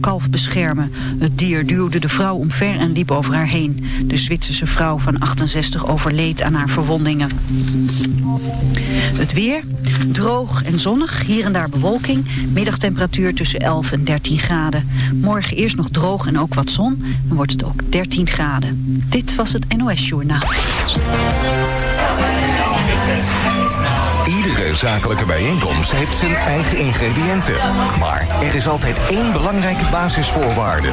kalf beschermen. Het dier duwde de vrouw omver en liep over haar heen. De Zwitserse vrouw van 68 overleed aan haar verwondingen. Het weer, droog en zonnig, hier en daar bewolking. Middagtemperatuur tussen 11 en 13 graden. Morgen eerst nog droog en ook wat zon. Dan wordt het ook 13 graden. Dit was het NOS Journaal. Iedere zakelijke bijeenkomst heeft zijn eigen ingrediënten. Maar er is altijd één belangrijke basisvoorwaarde.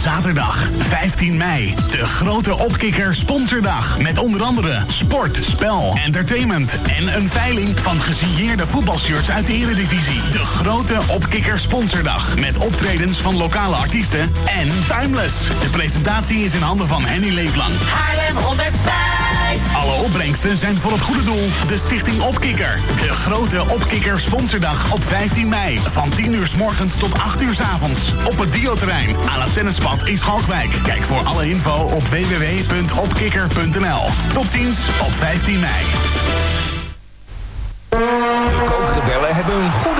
Zaterdag 15 mei. De grote opkikker sponsordag. Met onder andere sport, spel, entertainment. En een veiling van gesigneerde voetbalshirts uit de Eredivisie. De grote opkikker sponsordag. Met optredens van lokale artiesten en Timeless. De presentatie is in handen van Henny Leeflang. Haarlem 105. Alle opbrengsten zijn voor het goede doel. De Stichting Opkikker. De grote Opkikker sponsordag op 15 mei. Van 10 uur s morgens tot 8 uur s avonds. Op het Dioterrein aan het tennispad in Schalkwijk. Kijk voor alle info op www.opkikker.nl. Tot ziens op 15 mei. De kookrebellen hebben een goede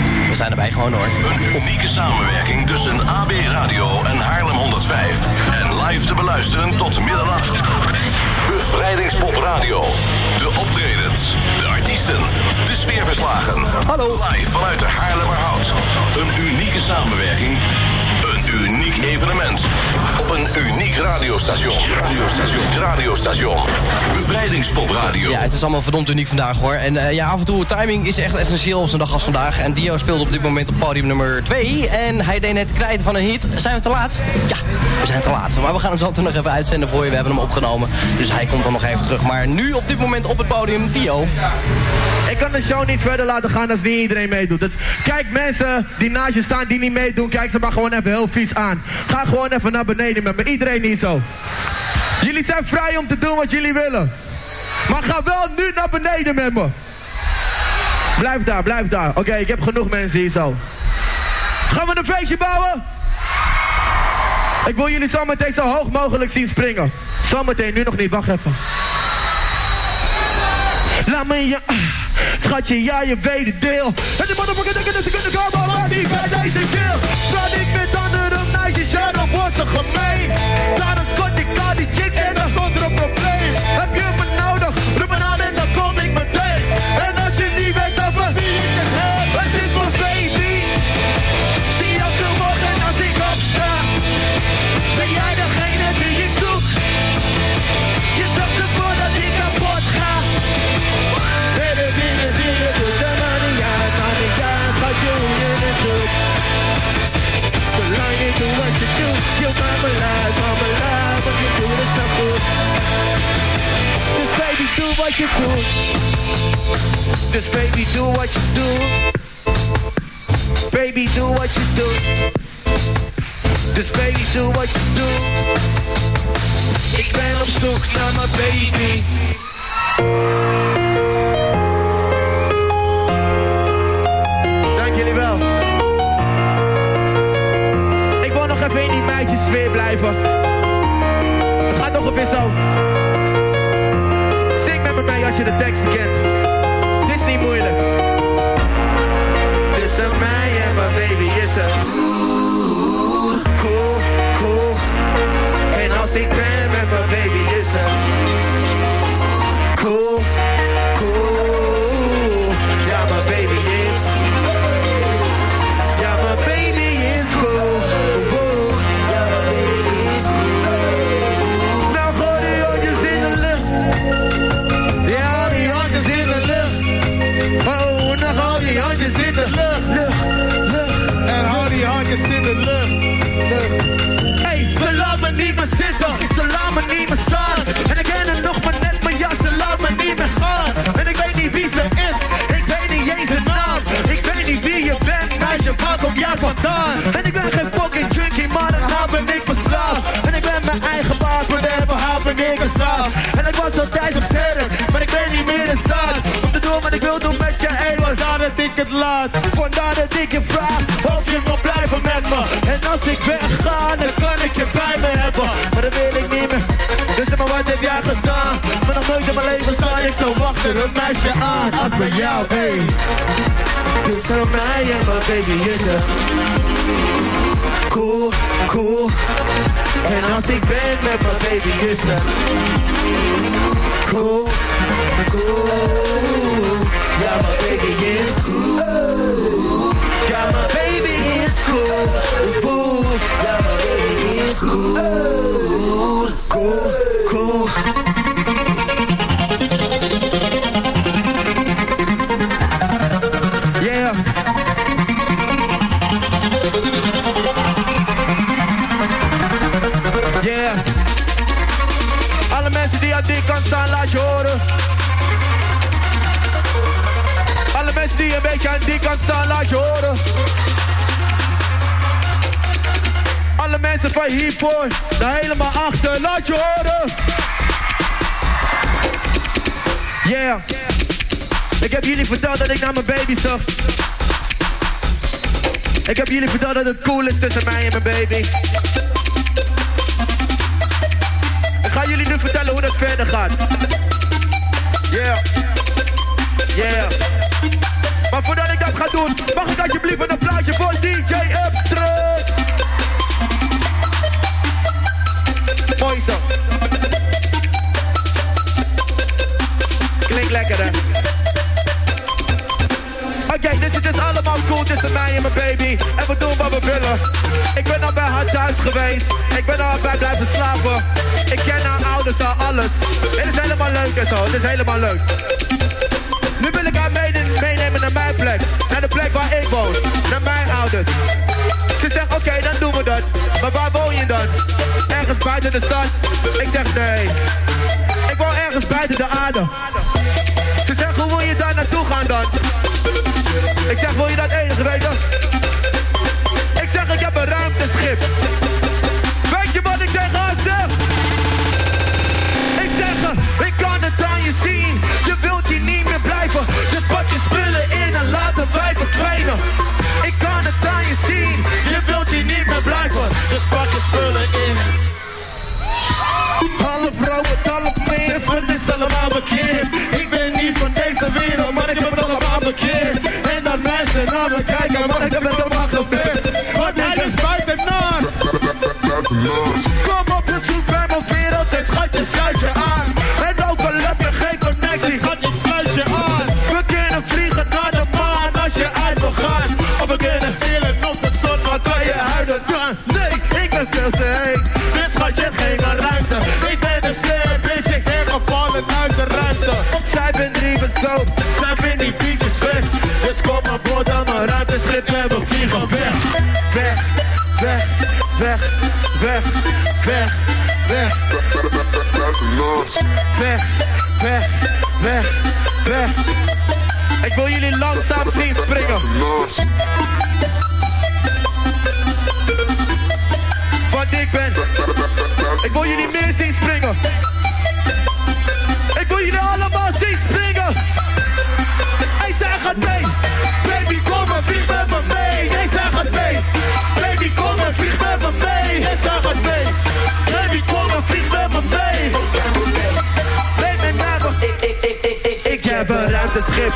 We zijn erbij gewoon hoor. Een unieke samenwerking tussen AB Radio en Haarlem 105. En live te beluisteren tot middernacht. Bevrijdingspop Radio. De optredens, de artiesten, de sfeerverslagen. Hallo. Live vanuit de Haarlemmerhout. Een unieke samenwerking. Uniek evenement. Op een uniek radiostation. Radiostation. Radiostation. Bevrijdingspop Radio. Ja, het is allemaal verdomd uniek vandaag hoor. En uh, ja, af en toe, timing is echt essentieel op zo'n dag als vandaag. En Dio speelde op dit moment op podium nummer 2. En hij deed net het krijten van een hit. Zijn we te laat? Ja, we zijn te laat. Maar we gaan hem zo nog even uitzenden voor je. We hebben hem opgenomen. Dus hij komt dan nog even terug. Maar nu op dit moment op het podium, Dio. Ik kan de show niet verder laten gaan als niet iedereen meedoet. Dus kijk mensen die naast je staan die niet meedoen. Kijk ze maar gewoon even heel vies aan. Ga gewoon even naar beneden met me. Iedereen niet zo. Jullie zijn vrij om te doen wat jullie willen. Maar ga wel nu naar beneden met me. Blijf daar, blijf daar. Oké, ik heb genoeg mensen hier zo. Gaan we een feestje bouwen? Ik wil jullie zometeen zo hoog mogelijk zien springen. Zometeen, nu nog niet, wacht even. Laat me je... Schatje, ja, je weet het deel. En de motherfucker denken dat ze kunnen komen, maar niet bij deze ik met dan wordt ze gemeen. Daarom scot ik al die chicks en dat zonder een probleem. Wat je doet. Dus baby, doe wat je doet. baby, do what you do. Dus baby, do what you do. Ik ben op zoek naar mijn baby. Dank jullie wel. Ik wil nog even in die meisjes sfeer blijven. Het gaat ongeveer zo. Als je de teksten kent. Het is niet moeilijk. Tussen mij en mijn baby is het cool, cool. En als ik ben een meisje aan Als bij jou, hey. Tussen mij en mijn baby is het Cool, cool. En als ik ben met mijn baby is het Cool, cool. Ja, mijn baby is cool. Ja, mijn baby is cool. Cool. Ja, mijn baby is cool. Cool, cool beetje aan die kant staan, laat je horen. Alle mensen van hiervoor, daar helemaal achter, laat je horen. Yeah. Ik heb jullie verteld dat ik naar mijn baby zag. Ik heb jullie verteld dat het cool is tussen mij en mijn baby. Ik ga jullie nu vertellen hoe dat verder gaat. Yeah. Yeah. Maar voordat ik dat ga doen, mag ik alsjeblieft een applausje voor DJ Upstroot. Mooi zo. Klinkt lekker hè. Oké, dus het is allemaal cool tussen mij en mijn baby. En we doen wat we willen. Ik ben al bij haar thuis geweest. Ik ben al bij blijven slapen. Ik ken haar ouders al alles. Het is helemaal leuk en zo. Het is helemaal leuk. Naar de plek waar ik woon. Naar mijn ouders. Ze zegt, oké, dan doen we dat. Maar waar woon je dan? Ergens buiten de stad? Ik zeg, nee. Ik woon ergens buiten de aarde. Ze zegt, hoe wil je daar naartoe gaan dan? Ik zeg, wil je dat enige weten? Ik zeg, ik heb een ruimteschip. Ik kan het aan je zien. Je wilt hier niet meer blijven. Dus pak je spullen in. Alle vrouwen, alle players, het is allemaal bekend. koud, in die pietjes weg. Dus kom maar boord maar uit het schip en we vliegen weg. Weg, weg, weg, weg, weg, weg. Weg, weg, weg, weg. Ik wil jullie langzaam zien springen. Want ik ben... Ik wil jullie meer zien springen. Ik,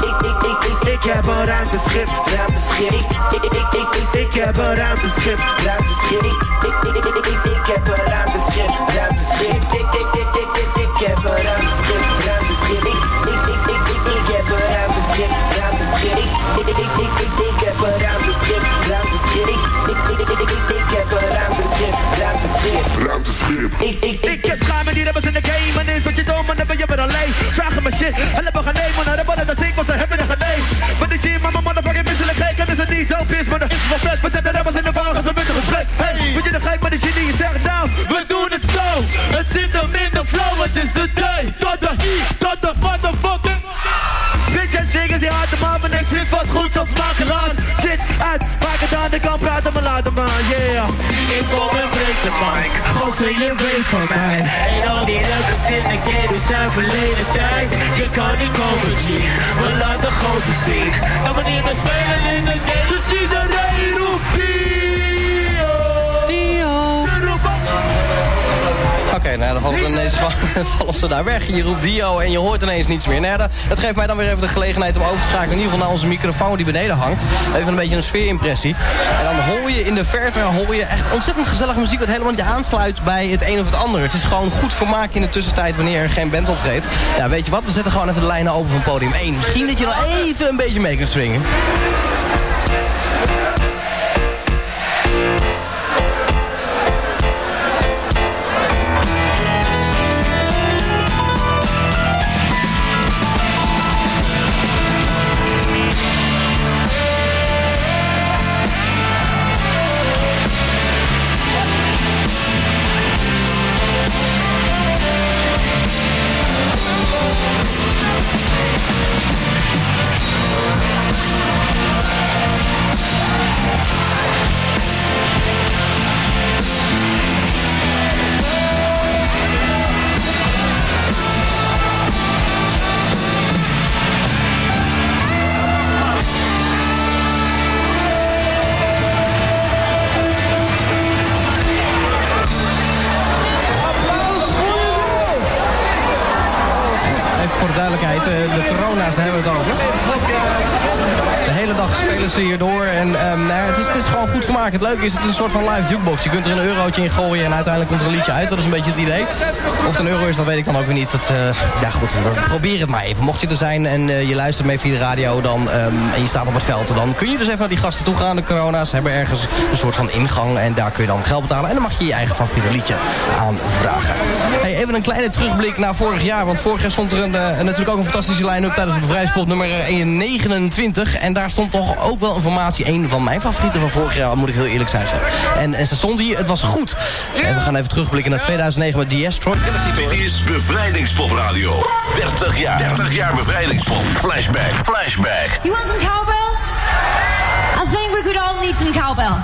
ik, ik, ik, ik heb een ruimteschip, ruimteschip. Ik, ik, ik, ik, ik, ik heb een ruimteschip, ruimteschip. En hebben geneemd Maar de mannen dat ik was, ze hebben er geneemd Maar die shit, maar mijn motherfucking misselijk gek En is het niet dope is, maar dat is wel fles. We zetten rappers in de wagen, ze moeten gesprek. Hey, vind je de gek, maar die die je zegt Nou, we doen het zo. Het zit hem in de flow, het is de day. Tot de I, tot de motherfucking Bitches dingen die hard man, maar niks zit vast goed zoals makelaars. Shit uit, maak het aan, ik kan praten, maar laat hem maar, yeah de mic, als je weet van mij. En al die rappers in de game zijn verleden tijd. Je kan niet komen, G, we laten gozer zien Dat we niet meer spelen in de game, dus iedereen Oké, nou dan vallen, ineens, vallen ze daar weg. Je roept Dio en je hoort ineens niets meer. Nou dat geeft mij dan weer even de gelegenheid om over te schakelen. In ieder geval naar onze microfoon die beneden hangt. Even een beetje een sfeerimpressie. En dan hoor je in de verte hoor je echt ontzettend gezellige muziek... wat helemaal niet aansluit bij het een of het ander. Het is gewoon goed vermaak in de tussentijd wanneer er geen band optreedt. Ja, weet je wat? We zetten gewoon even de lijnen open van podium 1. Misschien dat je nog even een beetje mee kunt swingen. Het leuke is, het is een soort van live jukebox. Je kunt er een eurotje in gooien en uiteindelijk komt er een liedje uit. Dat is een beetje het idee. Of het een euro is, dat weet ik dan ook weer niet. Dat, eh, ja goed, probeer het maar even. Mocht je er zijn en eh, je luistert mee via de radio dan, ehm, en je staat op het veld... dan kun je dus even naar die gasten toe gaan. De corona's hebben ergens een soort van ingang en daar kun je dan geld betalen. En dan mag je je eigen favoriete liedje aanvragen. Hey, even een kleine terugblik naar vorig jaar. Want vorig jaar stond er een, eh, natuurlijk ook een fantastische line-up tijdens de bevrijdingspop nummer eh, 29. En daar stond toch ook wel informatie. Een van mijn favorieten van vorig jaar, moet ik heel eerlijk zeggen. En, en ze stond hier, het was goed. En we gaan even terugblikken naar 2009 met Troy. Dit is Bevrijdingspop Radio. 30 jaar. 30 jaar bevrijdingspop. Flashback. Flashback. You want some cowbell? I think we could all need some cowbell.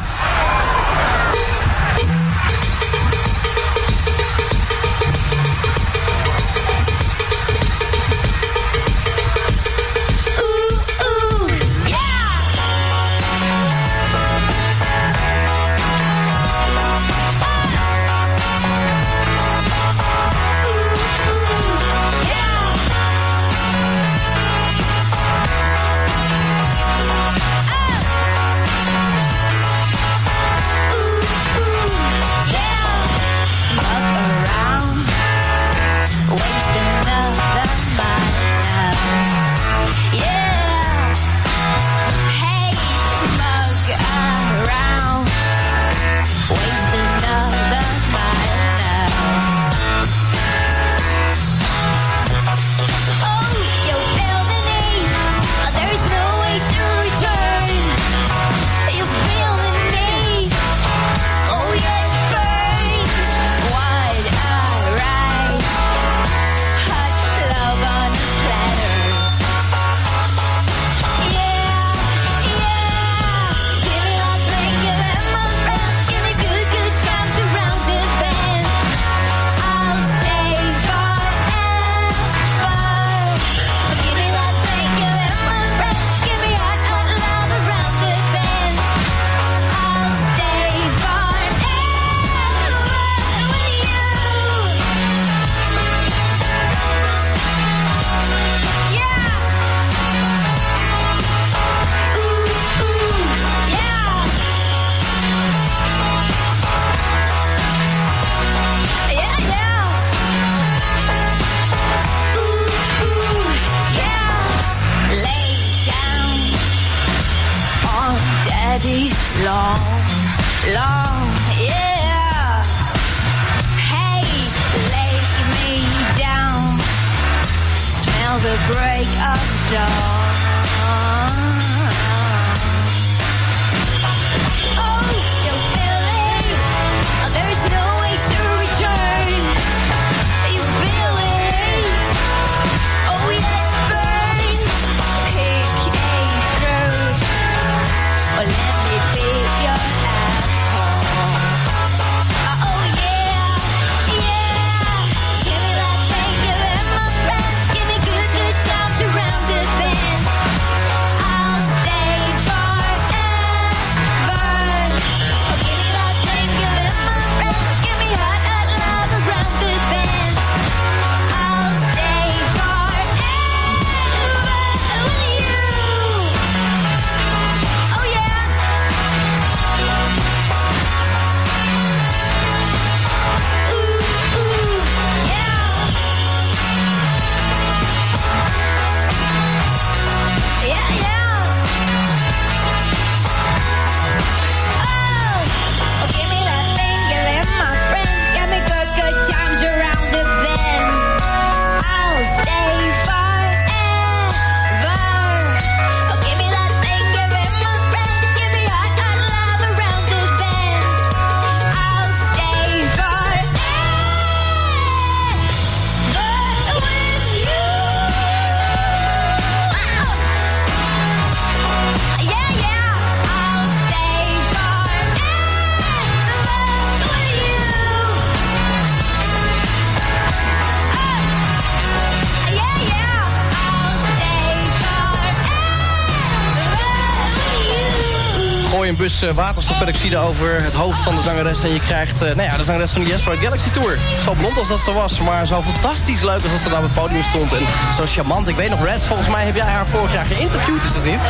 Eh, waterstofperoxide over het hoofd van de zangeres... en je krijgt eh, nou ja, de zangeres van de Yes Right Galaxy Tour. Zo blond als dat ze was, maar zo fantastisch leuk als dat ze daar op het podium stond. En zo charmant. Ik weet nog, Reds, volgens mij heb jij haar vorig jaar geïnterviewd, is het niet?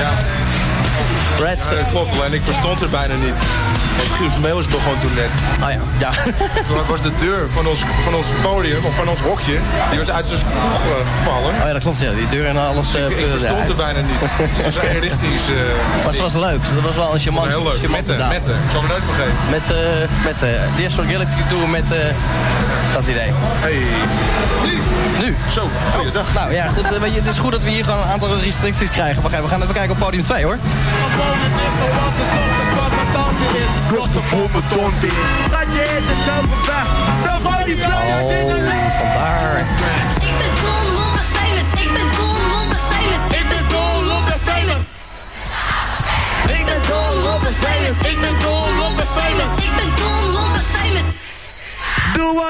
Ja, Reds, ja, dat klopt. Alleen ik verstond er bijna niet. Want Giel Vermeeuwis begon toen net. Oh ja, ja. Toen was de deur van ons, van ons podium, of van ons hokje, die was uit zijn voeg eh, gevallen. Oh ja, dat klopt, ja. Die deur en alles... eh, Ik, ik ja, verstond uit. er bijna niet. Het was een richtings... eh, Maar ze was leuk. Dat was wel een charmant, heel leuk. charmante Mette. Mette. Ik zal me nooit vergeten. Met, eh met eh de Right Galaxy Tour met eh, dat idee. Hey. Nu. Zo, goeiedag. Nou ja, goed, eh, weet je, het is goed dat we hier gewoon een aantal restricties krijgen. Wacht even, we gaan even kijken op podium 2 hoor. Voor mijn tong is. Gaat je het zelf op weg. Dan gooi die players in de lucht. Oh, vandaar. Ik ben famous. Ik ben cool,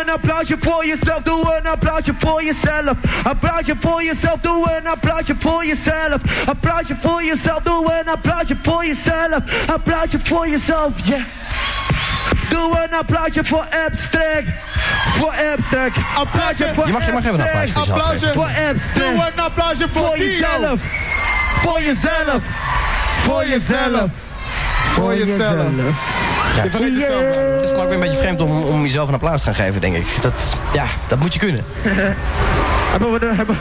een applausje voor jezelf, doe een applausje voor jezelf. Applausje voor jezelf, doe een applausje voor jezelf. Applausje voor jezelf, doe een applausje voor jezelf. Applausje voor jezelf, yeah. Doe een applausje voor Abstract. Voor Abstract. Applausje voor Je mag- je mag even een applausje voor jezelf Applausje voor Abstract. Doe een applausje voor jezelf. Voor jezelf. Voor jezelf. Voor jezelf. Ja, het, is, het is dan ook weer een beetje vreemd om, om jezelf een applaus te gaan geven, denk ik. Dat, ja, dat moet je kunnen. Hebben we, de, hebben,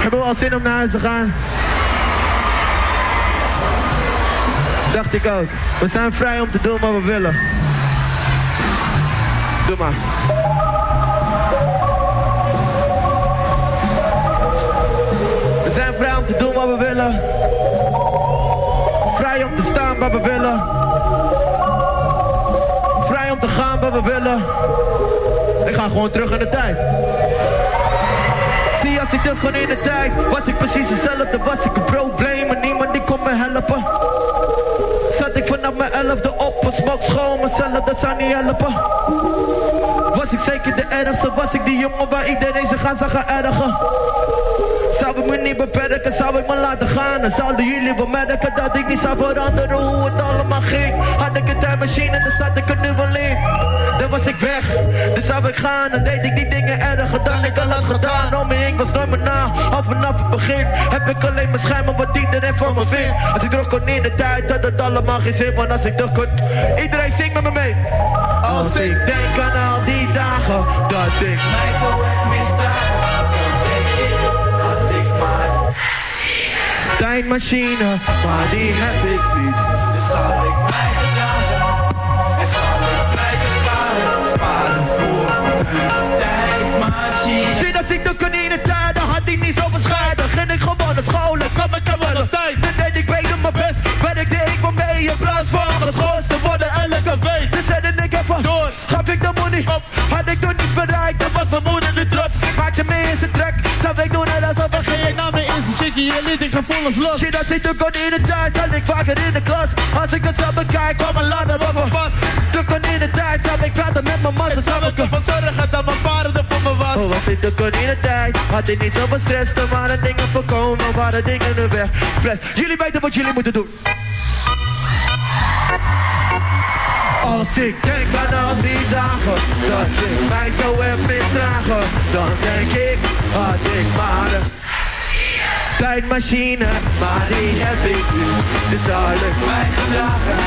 hebben we al zin om naar huis te gaan? Dacht ik ook. We zijn vrij om te doen wat we willen. Doe maar. We zijn vrij om te doen wat we willen. Vrij om te staan waar we willen. Gaan we willen. Ik ga gewoon terug in de tijd. Zie als ik terug gewoon in de tijd Was ik precies hetzelfde, was ik een probleem En niemand die kon me helpen Zat ik vanaf mijn elfde op en smok schoon mezelf, dat zou niet helpen Was ik zeker de ergste, was ik die jongen waar iedereen zich aan zag ergen zou ik me niet beperken, zou ik me laten gaan? En zouden jullie wel merken dat ik niet zou veranderen hoe het allemaal ging. Had ik een tijdmachine, dan zat ik er nu wel in. Dan was ik weg, dan zou ik gaan. Dan deed ik die dingen erger dan ik al had gedaan. Om me, ik was nooit meer na, al vanaf het begin Heb ik alleen mijn schijmen wat iedereen van me vindt. Als ik terug kon in de tijd, had het allemaal geen zin. Want als ik terug kon, iedereen zingt met me mee. Als ik denk aan al die dagen Dat ik mij zo heb misdragen Tijdmachine, maar die heb ik niet. Dus zal ik blijven dragen. En zal ik blijven sparen, sparen voor een tijdmachine. Zie dat ik de konijnen tijden had ik niet zo bescheiden. Ging ik gewoon naar school kwam ik er wel op tijd. Dan deed ik beter mijn best, werkte ik wel mee in plaats van geschoold te worden elke week. Dus zette ik even door, gaf ik de money op. Had ik toen niets bereikt, dan was mijn moeder nu trots. Maakte me in zijn trek, zou ik in chickie en liet ik gevoelens los. Zie dat ik de konijnen tijd, zat ik vaker in de klas. Als ik het zo bekijk, kwam een ladder op me vast. De konijnen tijd, zou ik praten met mijn man. Dan zou ik ervoor zorgen dat mijn vader er voor me was. Oh, was ik de konijnen tijd, had ik niet zoveel stress. Er waren dingen voorkomen, waren dingen in de weg. Bless. Jullie weten wat jullie moeten doen. Als ik denk aan al die dagen Dat ik mij zo heb misdragen Dan denk ik, had ik maar Tijdmachine, maar die heb ik nu. Dus zal ik mij gedragen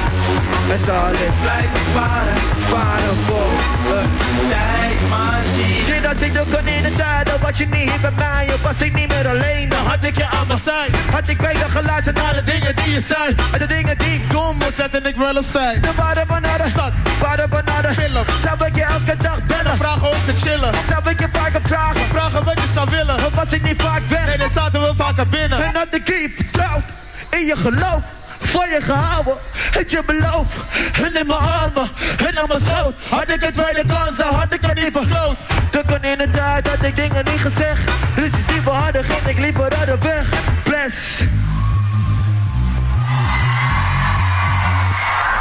En zal ik blijven sparen Sparen voor een tijdmachine. Shit, als ik de konijnen tijd Dan was je niet hier bij mij. Of was ik niet meer alleen Dan had ik je aan mijn zij Had ik beter geluisterd naar de dingen die je zei. En de dingen die ik doen moest zetten ik wel eens zei. De waren benaderen Stad, waren benaderen Film Zou ik je elke dag bellen Vragen om te chillen? Zou ik je vaker vragen Vragen wat je zou willen? Of was ik niet vaak weg? Nee, dan zaten we vaker binnen. En had ik je vertrouwd In je geloof van je gehouden, het je beloof En in mijn armen, en aan mijn schoot. Had ik een tweede kans, dan had ik er niet vergroot. Toen kon in de tijd had ik dingen niet gezegd. Dus is liever harder, ging ik liever uit de weg. Bless.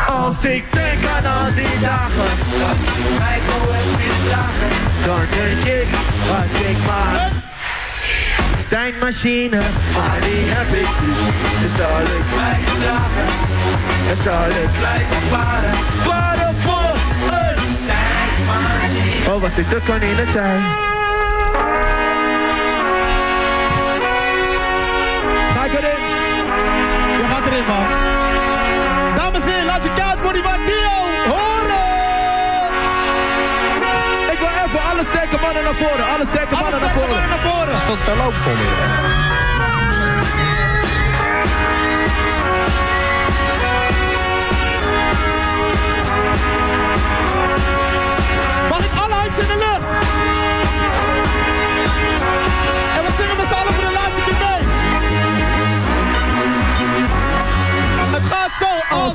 Als ik denk aan al die dagen Dat mij zo heb Dan denk ik, had ik maar Tijdmachine, maar die heb ik nu zal ik blijven dragen En zal ik blijven sparen Sparen voor een tijdmachine Oh, was ik de konijnen tijd Ga ik erin? Je gaat erin, man. Dames en heren, laat je kaart voor die Martio mannen naar voren. Alle sterke mannen naar voren. naar voren. Dat is veel te ver lopen voor me.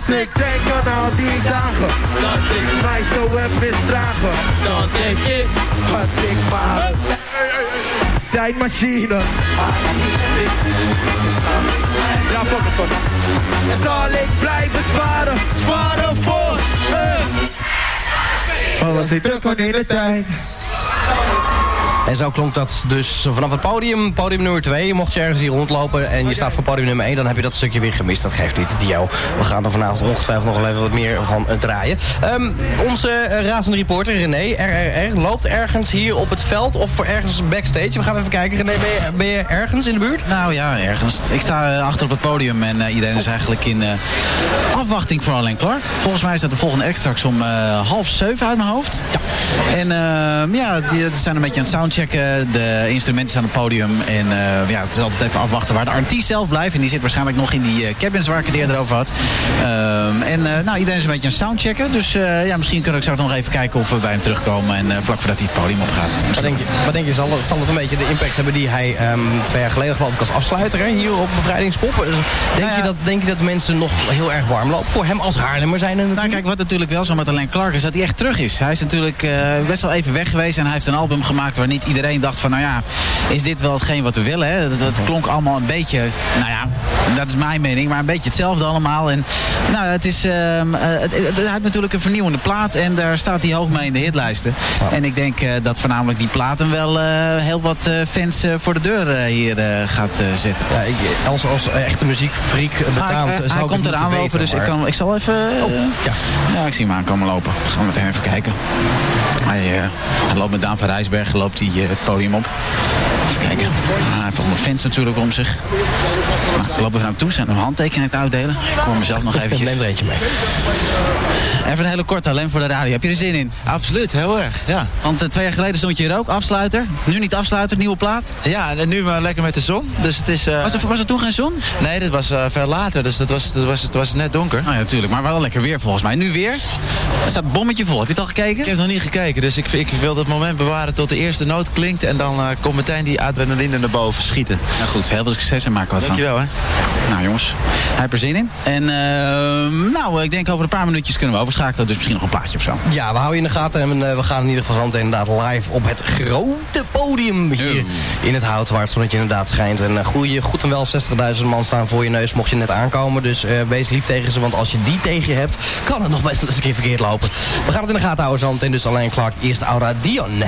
Als ik denk aan al die dagen Dat ik mij zo heb misdragen Dan denk ik, had ik maar Tijdmachine Ja, fuck it, fuck it. En zal ik blijven sparen, sparen voor een Oh, was ik druk aan de hele tijd En zo klonk dat dus vanaf het podium, podium nummer 2. Mocht je ergens hier rondlopen en je staat voor podium nummer 1... dan heb je dat stukje weer gemist. Dat geeft niet, Dio. We gaan er vanavond ongetwijfeld nog wel even wat meer van eh, draaien. Ehm, onze eh, razende reporter René RRR loopt ergens hier op het veld of voor ergens backstage. We gaan even kijken. René, ben je, ben je ergens in de buurt? Nou ja, ergens. Ik sta eh, achter op het podium en iedereen is eigenlijk in afwachting voor Alain Clark. Volgens mij staat de volgende straks om half zeven uit mijn hoofd. Ja. En eh, ja, die, die zijn een beetje aan het soundchecken. De instrumenten staan op het podium. En eh, ja, het is altijd even afwachten waar de artiest zelf blijft. En die zit waarschijnlijk nog in die eh, cabins waar ik het eerder over had. Ehm, en eh, nou, iedereen is een beetje aan soundchecken. Dus ja, misschien kunnen we straks nog even kijken of we bij hem terugkomen. En vlak voordat hij het podium opgaat. Wat denk je, wat denk je zal, zal het een beetje de impact hebben die hij ehm, twee jaar geleden geloof ik als afsluiter hè, hier op Bevrijdingspop? Dus Denk, je dat, denk je dat mensen nog heel erg warm lopen voor hem als Haarlemmer zijn? er Nou, kijk, wat natuurlijk wel zo met Alain Clark is dat hij echt terug is. Hij is natuurlijk best wel even weg geweest en hij heeft een album gemaakt waar niet iedereen dacht van, nou ja, is dit wel hetgeen wat we willen? Hè? Dat, dat klonk allemaal een beetje, nou ja, dat is mijn mening, maar een beetje hetzelfde allemaal. En nou, het is, ehm, eh, het, het- heeft natuurlijk een vernieuwende plaat en daar staat hij hoog mee in de hitlijsten. En ik denk eh, dat voornamelijk die plaat hem wel eh, heel wat fans voor de deur hier gaat zetten. Ja, ik, als, als echte muziekfreak betaamt, hij, zou hij ik komt eraan lopen, weten, dus ik, kan, ik zal even... eh, ja. ja, ik zie hem aankomen lopen. Ik zal meteen even kijken. Hij, eh, hij loopt met Daan van Rijsberg loopt hij, eh, het podium op. Even kijken. Ah, hij heeft allemaal fans natuurlijk om zich. Ik loop even naar toe, zijn een handtekening te uitdelen. Ik kom mezelf nog eventjes. Neem er eentje mee. Even een hele korte, alleen voor de radio. Heb je er zin in? Absoluut, heel erg, ja. Want eh, twee jaar geleden stond je hier ook, afsluiter. Nu niet afsluiter, nieuwe plaat. Ja, en nu maar lekker met de zon. Dus het is... eh, Was, er, was er toen geen zon? Nee, dit was eh, veel later, dus dat was, dat was, het was net donker. Nou ja, natuurlijk. Maar wel lekker weer volgens mij. Nu weer. Er staat bommetje vol. Heb je het al gekeken? Ik heb nog niet gekeken, dus ik, ik wil dat moment bewaren tot de eerste noot klinkt. En dan eh, komt meteen die adrenaline naar boven schieten. Nou goed, heel veel succes en maak er wat van. Dankjewel, hè. Nou jongens, hij heeft er zin in. En ehm, nou, ik denk over een paar minuutjes kunnen we overschakelen. Dus misschien nog een plaatje of zo. Ja, we houden je in de gaten en eh, we gaan in ieder geval zo meteen inderdaad live op het grote podium hier in het hout waar het zonnetje inderdaad schijnt. En uh, goeie, goed en wel 60.000 man staan voor je neus mocht je net aankomen. Dus eh, wees lief tegen ze, want als je die tegen je hebt, kan het nog best eens een keer verkeerd lopen. We gaan het in de gaten houden zo meteen, dus alleen Clark, eerst Aura Dion.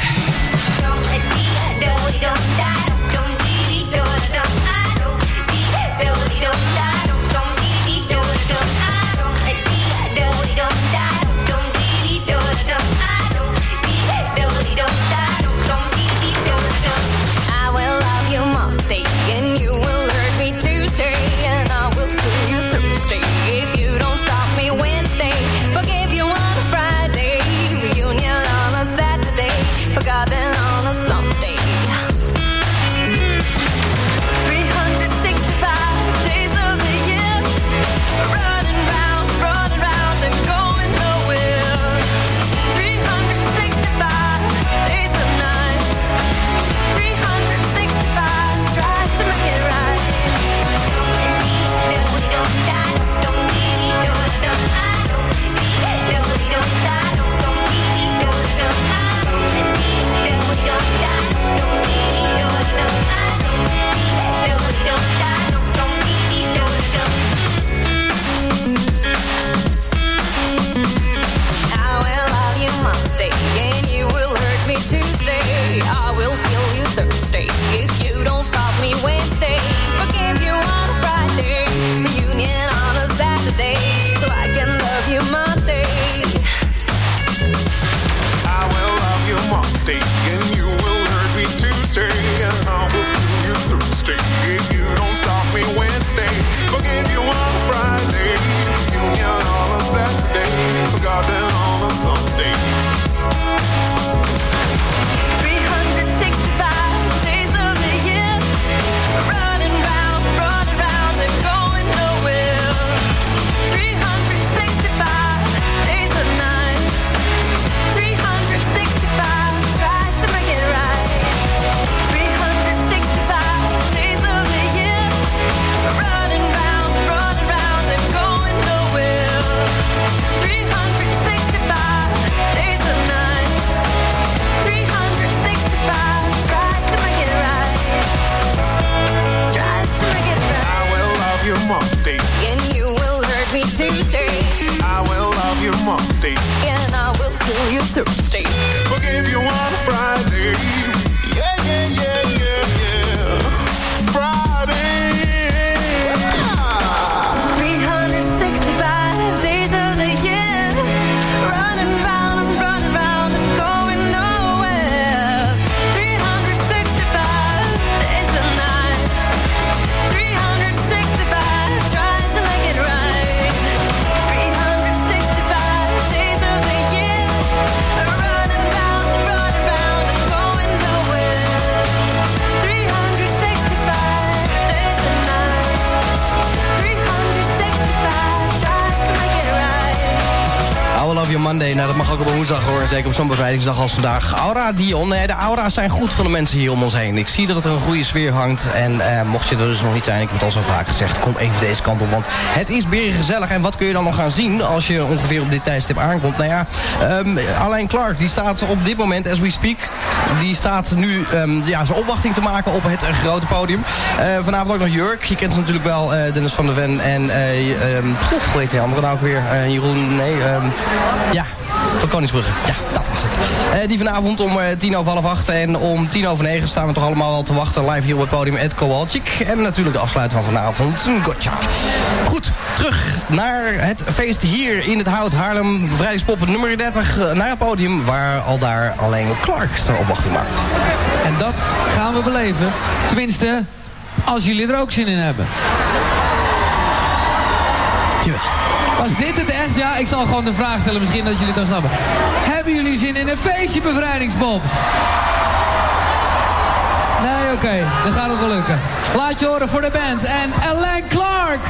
Zo'n bevrijdingsdag als vandaag. Aura Dion. De aura's zijn goed van de mensen hier om ons heen. Ik zie dat er een goede sfeer hangt. En eh, mocht je er dus nog niet zijn, ik heb het al zo vaak gezegd, kom even deze kant op. Want het is gezellig. En wat kun je dan nog gaan zien als je ongeveer op dit tijdstip aankomt? Nou ja, Alain Clark, die staat op dit moment, as we speak, die staat nu ehm, ja, zijn opwachting te maken op het grote podium. Eh, vanavond ook nog Jurk. Je kent ze natuurlijk wel, eh, Dennis van der Ven en, eh um, hoe heet die andere nou ook weer? Jeroen, nee, ehm, ja, van Koningsbrugge. Ja, dat was het. Eh, die vanavond om eh, tien over half acht en om tien over negen staan we toch allemaal al te wachten. Live hier op het podium Ed Kowalczyk. En natuurlijk de afsluiting van vanavond. Gotcha. Goed, terug naar het feest hier in het Hout Haarlem. Vrijdagspop nummer 30 eh, naar het podium waar al daar alleen Clark zijn opwachting maakt. En dat gaan we beleven. Tenminste, als jullie er ook zin in hebben. Was dit het echt? Ja, ik zal gewoon de vraag stellen. Misschien dat jullie het snappen. Hebben jullie zin in een feestje bevrijdingsbom? Nee, oké. dat Dan gaat het wel lukken. Laat je horen voor de band. En Alain Clark.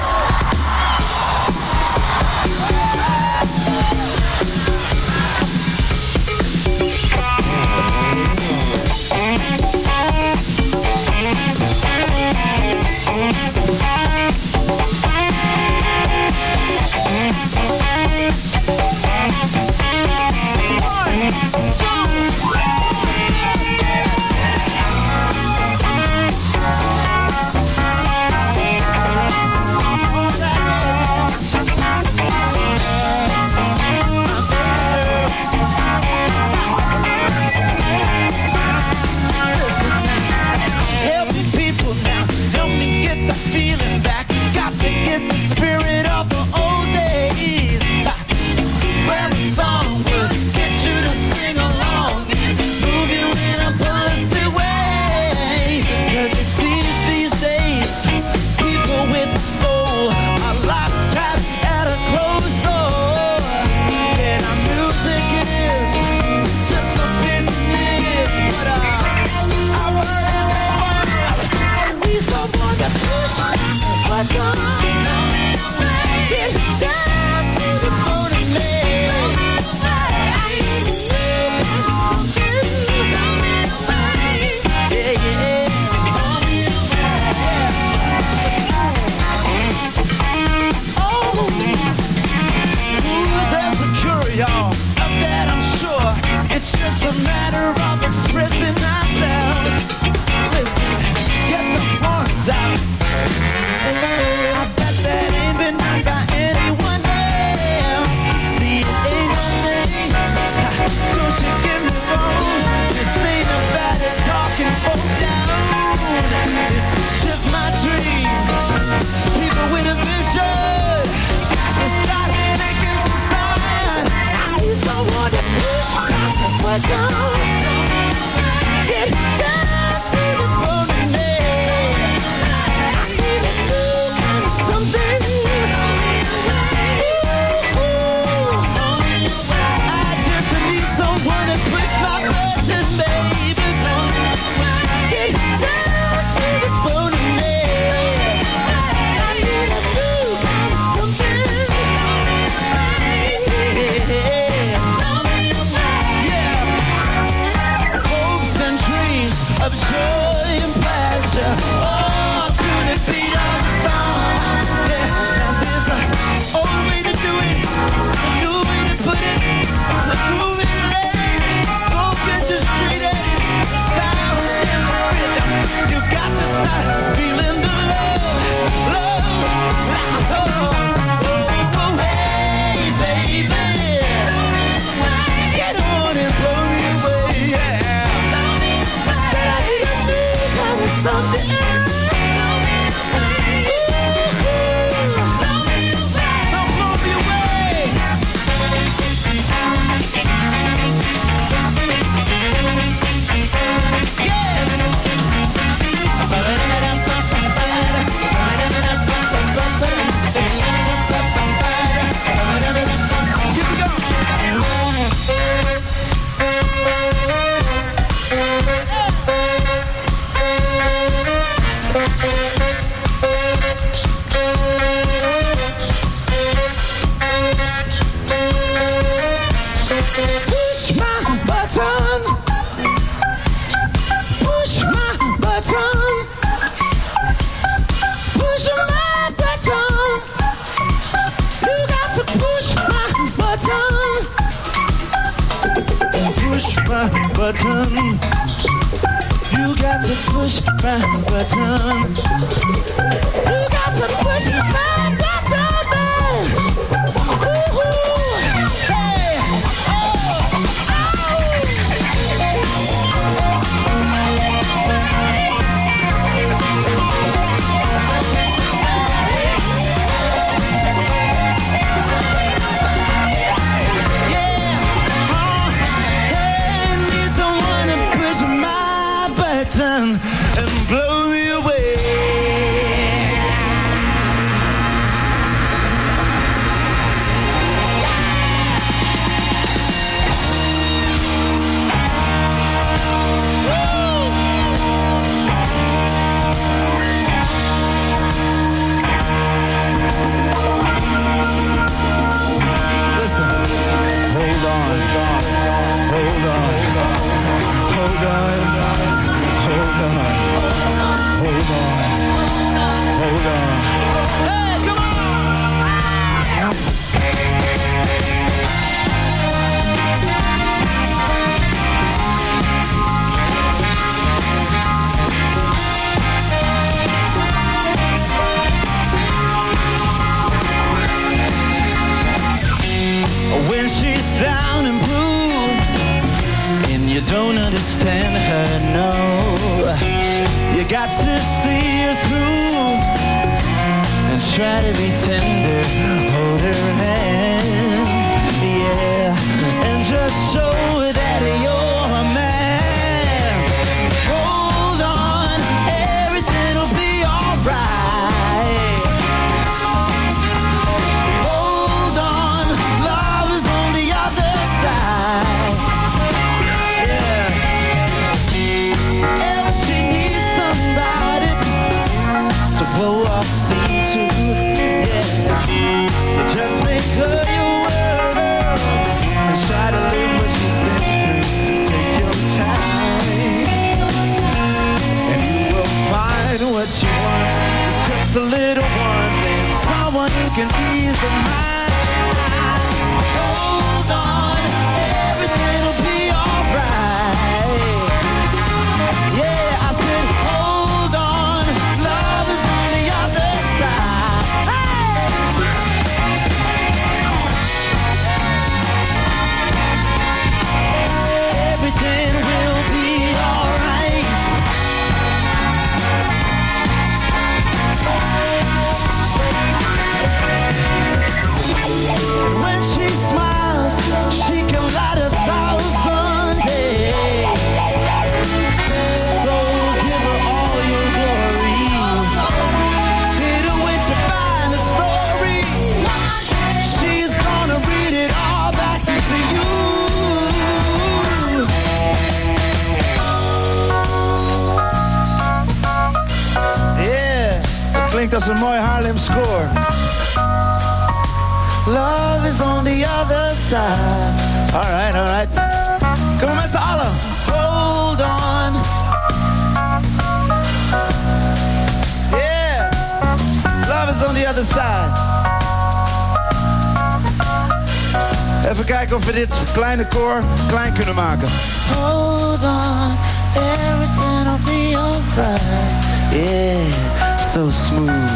Kijken of we dit kleine koor klein kunnen maken. Hold on, everything will be alright. Yeah, so smooth.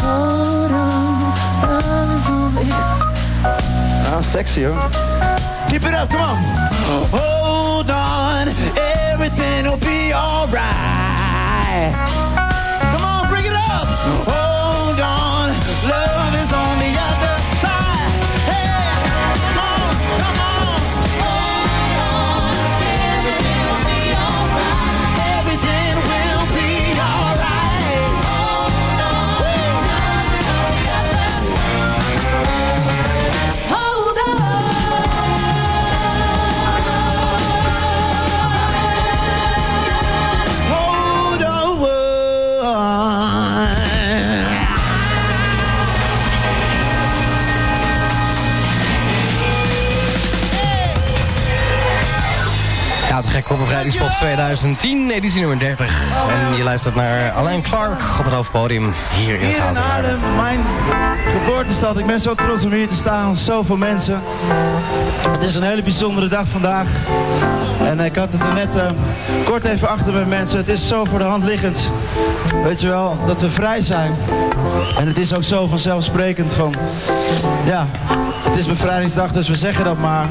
Hold on, love is on the... Ah, sexy hoor. Keep it up, come on. Hold on, everything will be alright. Come on, bring it up. Hold on, love is on the other side. Bevrijdingspop 2010, editie nummer 30. En je luistert naar Alain Clark op het hoofdpodium hier in het mijn geboortestad. Ik ben zo trots om hier te staan. Zoveel mensen. Het is een hele bijzondere dag vandaag. En ik had het er net eh, kort even achter met mensen. Het is zo voor de hand liggend. Weet je wel, dat we vrij zijn. En het is ook zo vanzelfsprekend van... Ja, het is bevrijdingsdag, dus we zeggen dat maar.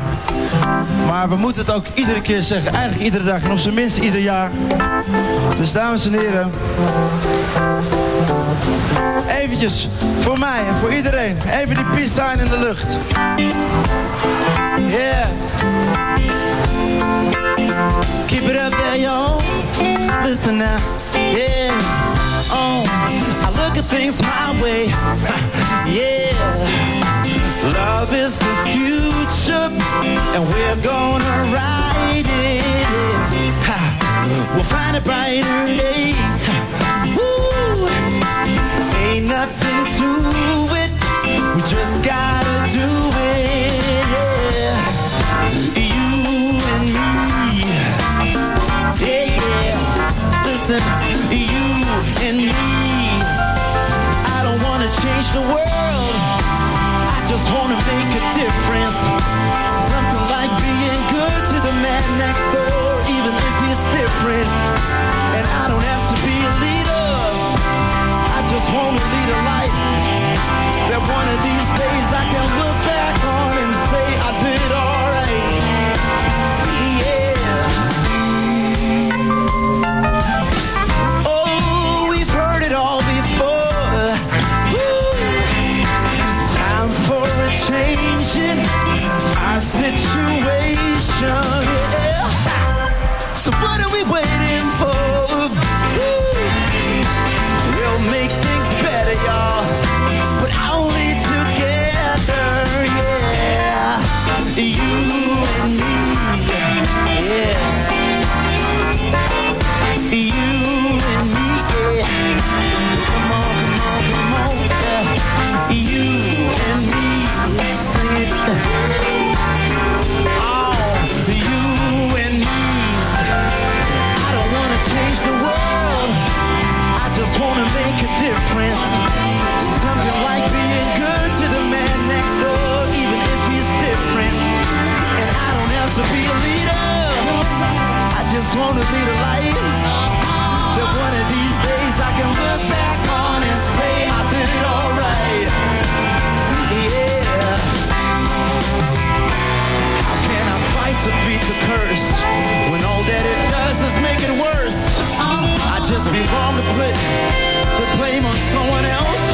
Maar we moeten het ook iedere keer zeggen. Eigenlijk iedere dag en op zijn minst ieder jaar. Dus dames en heren... Eventjes, voor mij en voor iedereen. Even die peace sign in de lucht. Yeah. Keep it up there, y'all. Listen now. Yeah. Oh, I look at things my way. Yeah. Love is the future, and we're gonna ride it. We'll find a brighter day. Ain't nothing to it. We just gotta do it. Listen, you and me. I don't wanna change the world. I just wanna make a difference. Something like being good to the man next door, even if he's different. And I don't have to be a leader. just wanna be the light. That one of these days I can look back on and say I did it alright. Yeah. How can I fight to beat the curse When all that it does is make it worse? I'd just be wrong to put the blame on someone else.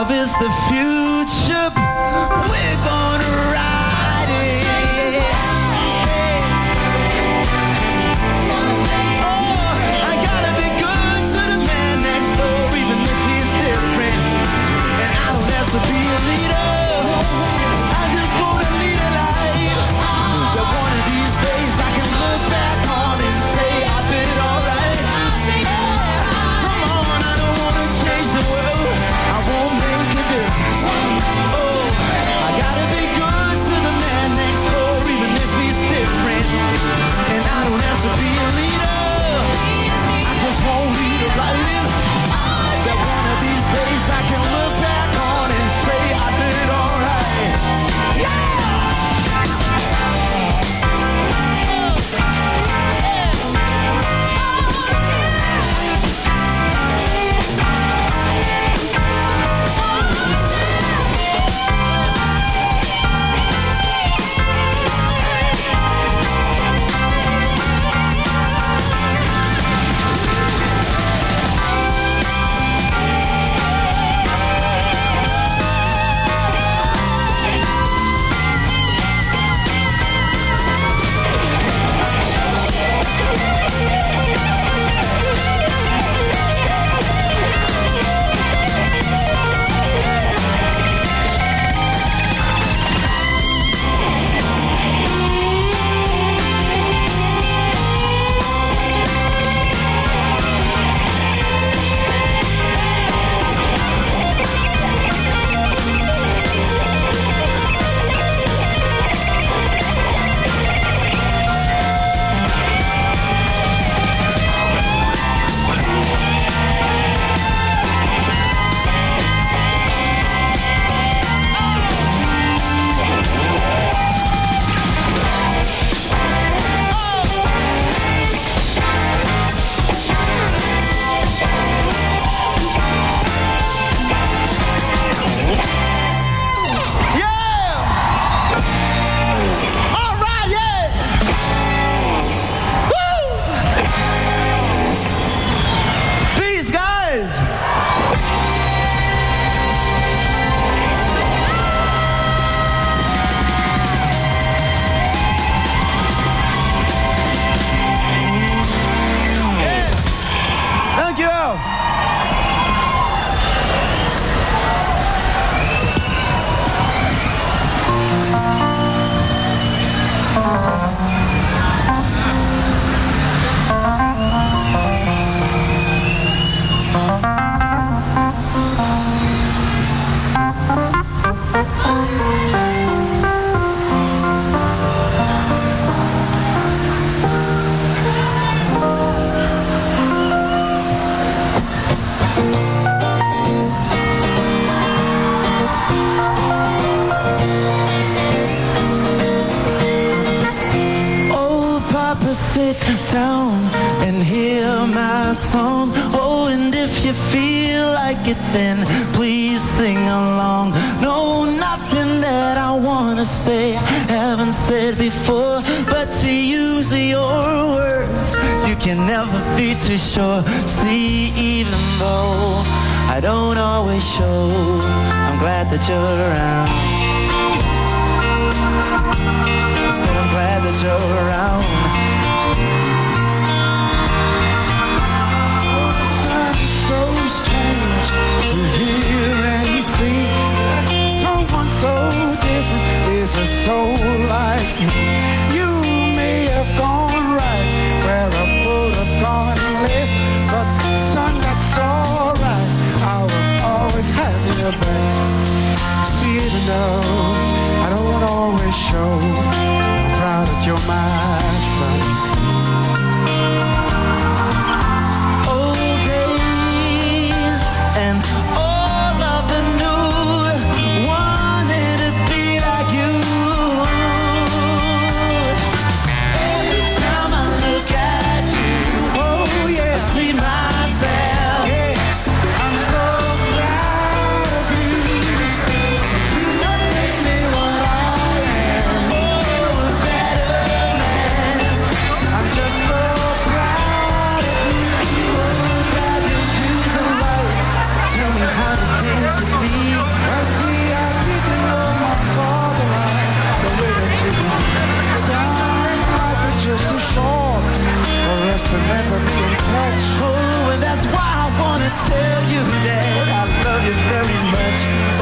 love is the down I said I'm glad that you're around oh, so strange to hear and see. Someone so different is a soul like me. know. I don't wanna always show. I'm proud that you're mine. forever in touch. Oh, and that's why I wanna tell you that I love you very much.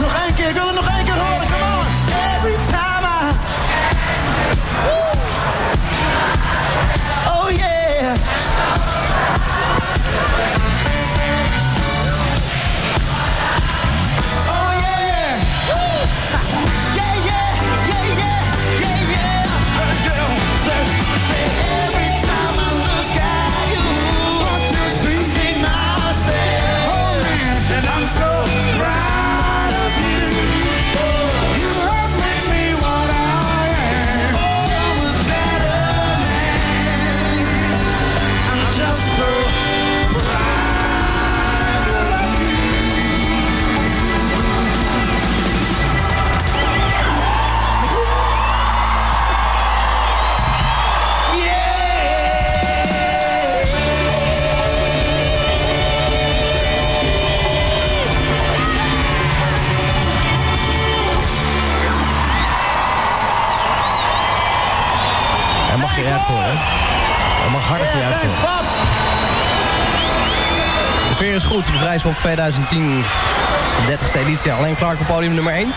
nog één juist hoor. De sfeer is goed. De Bevrijdingspop 2010. Dat is de 30ste editie. Alleen Clark op podium nummer 1.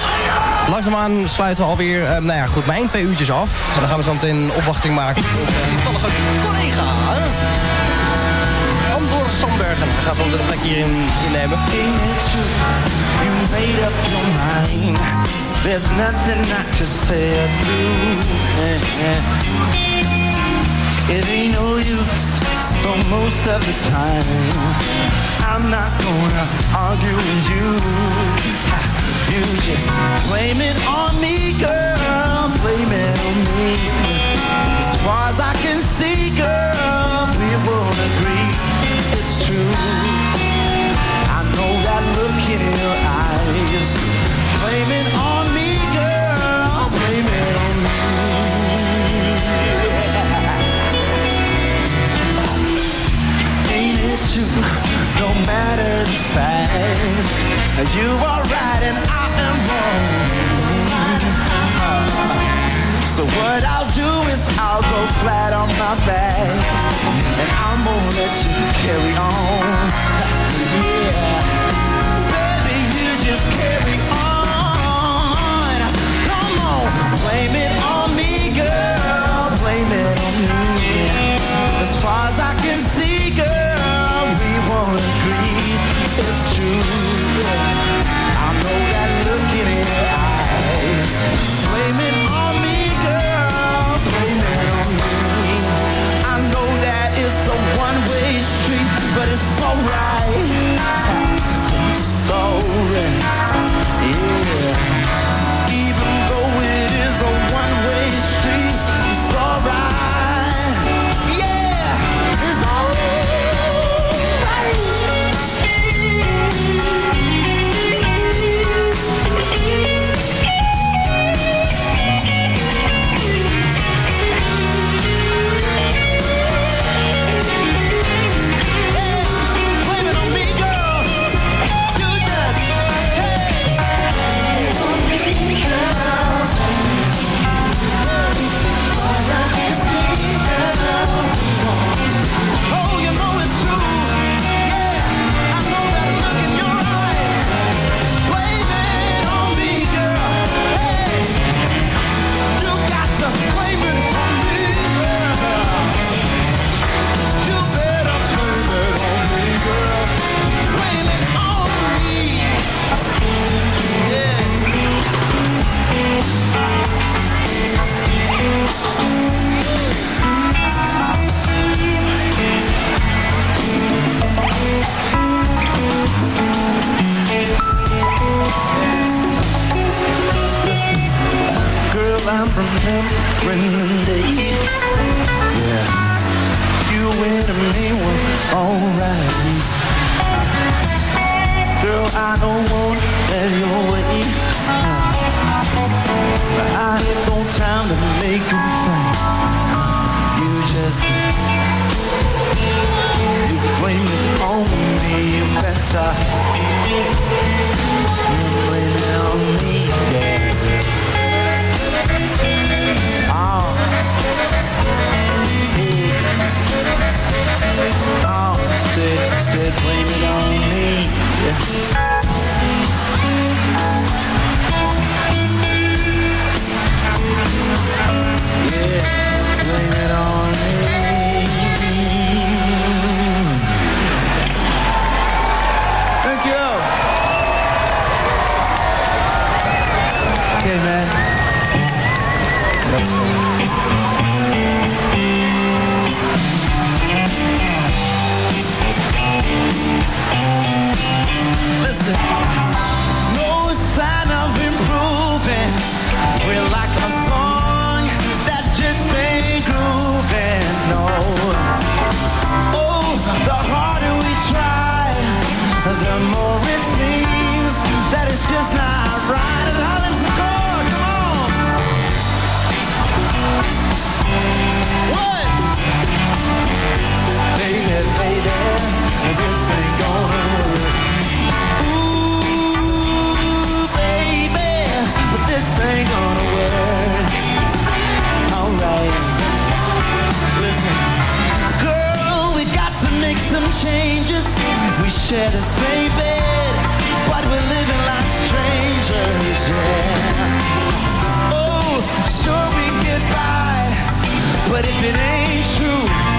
Langzaamaan sluiten we alweer, eh, nou ja, goed, mijn twee uurtjes af. En dan gaan we zo meteen opwachting maken onze lieftallige collega. Andor Sandbergen. We gaan zo meteen een plek hierin innemen. You made up your mind. There's nothing not to say. It ain't no use, so most of the time I'm not gonna argue with you. You just blame it on me, girl. Blame it the facts, you are right and I am wrong. So what I'll do is I'll go flat on my back and I'm gonna let you carry on. Yeah. Baby, you just carry on. Come on, blame it on me, girl. Blame it on me. As far as I can see, It's true. I know that look in your eyes. Blame it on me, girl. Blame it on me. I know that it's a one-way street, but it's alright. It's ain't gonna work. Alright. Listen. Girl, we got to make some changes. We share the same bed, but we're living like strangers, yeah. Oh, sure we get by, but if it ain't true.